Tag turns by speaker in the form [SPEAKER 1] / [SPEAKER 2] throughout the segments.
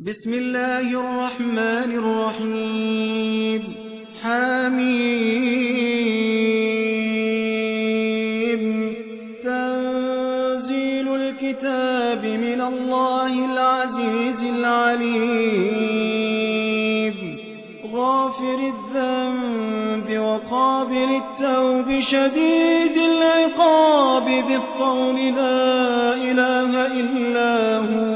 [SPEAKER 1] بسم الله الرحمن الرحيم. حميم. تنزيل الكتاب من الله العزيز العليم. غافر الذنب وقابل التوب شديد العقاب بالطول لا إله إلا هو.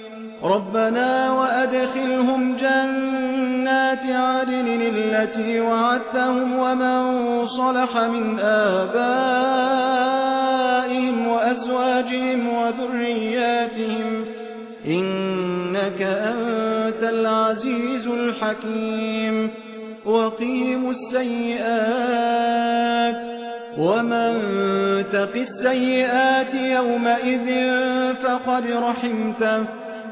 [SPEAKER 1] ربنا وأدخلهم جنات عدن التي وعدتهم ومن صلح من آبائهم وأزواجهم وذرياتهم إنك أنت العزيز الحكيم وقيموا السيئات ومن تق السيئات يومئذ فقد رحمته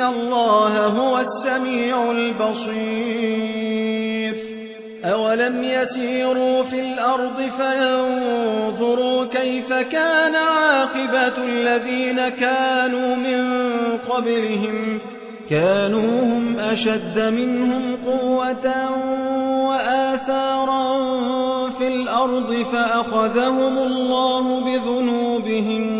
[SPEAKER 1] إن الله هو السميع البصير أولم يسيروا في الأرض فينظروا كيف كان عاقبة الذين كانوا من قبلهم كانوا هم أشد منهم قوة وآثارا في الأرض فأخذهم الله بذنوبهم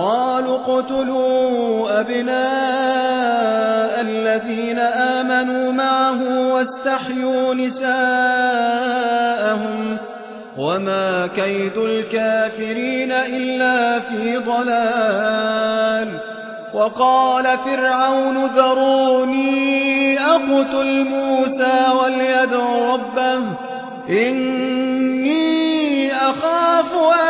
[SPEAKER 1] قالوا اقتلوا أبناء الذين آمنوا معه واستحيوا نساءهم وما كيد الكافرين إلا في ضلال. وقال فرعون ذروني أقتل موسى وليدع ربه إني أخاف أن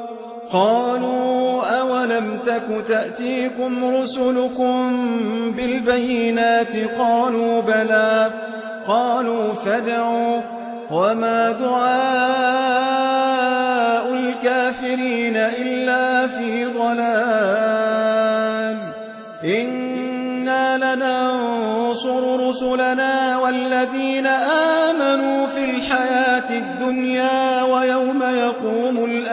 [SPEAKER 1] قالوا أولم تك تأتيكم رسلكم بالبينات قالوا بلى قالوا فادعوا وما دعاء الكافرين إلا في ضلال إنا لننصر رسلنا والذين آمنوا في الحياة الدنيا ويوم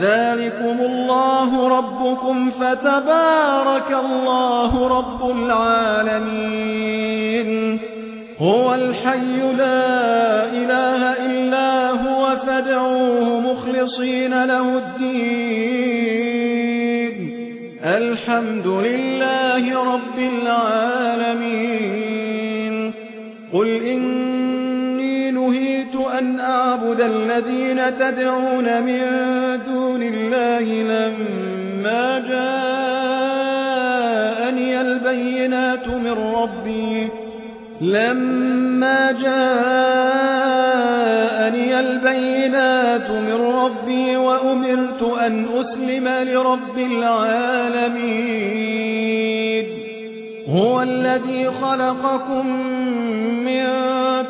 [SPEAKER 1] ذلكم الله ربكم فتبارك الله رب العالمين هو الحي لا إله إلا هو فادعوه مخلصين له الدين الحمد لله رب العالمين قل إني نهيت أن أعبد الذين تدعون من دون الله لما جاءني البينات من ربي لما جاءني البينات من ربي وأمرت أن أسلم لرب العالمين. هو الذي خلقكم من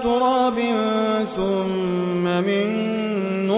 [SPEAKER 1] تراب ثم من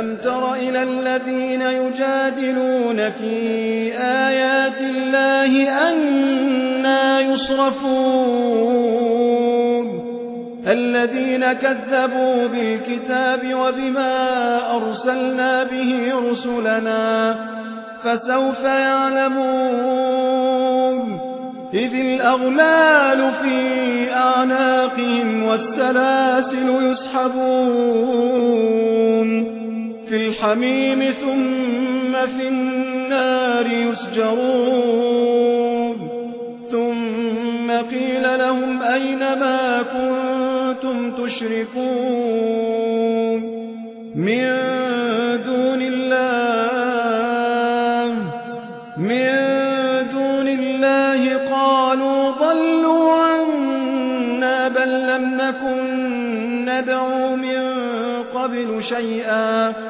[SPEAKER 1] ألم تر إلى الذين يجادلون في آيات الله أنا يصرفون الذين كذبوا بالكتاب وبما أرسلنا به رسلنا فسوف يعلمون إذ الأغلال في أعناقهم والسلاسل يسحبون في الحميم ثم في النار يسجرون. ثم قيل لهم أين ما كنتم تشركون؟ من دون الله من دون الله قالوا ضلوا عنا بل لم نكن ندعو من قبل شيئا.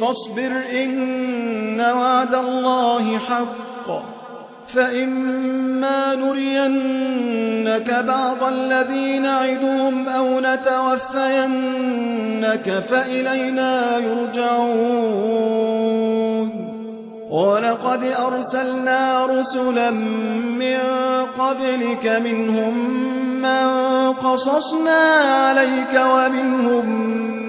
[SPEAKER 1] فاصبر إن وعد الله حق. فإما نرينك بعض الذين نعدهم أو نتوفينك فإلينا يرجعون. ولقد أرسلنا رسلا من قبلك منهم من قصصنا عليك ومنهم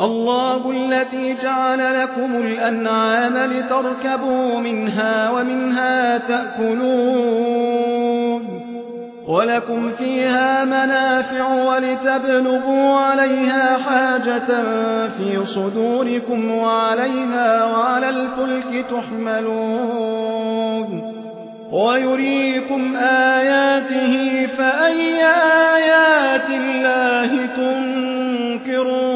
[SPEAKER 1] الله الذي جعل لكم الأنعام لتركبوا منها ومنها تأكلون ولكم فيها منافع ولتبلغوا عليها حاجة في صدوركم وعليها وعلى الفلك تحملون ويريكم آياته فأي آيات الله تنكرون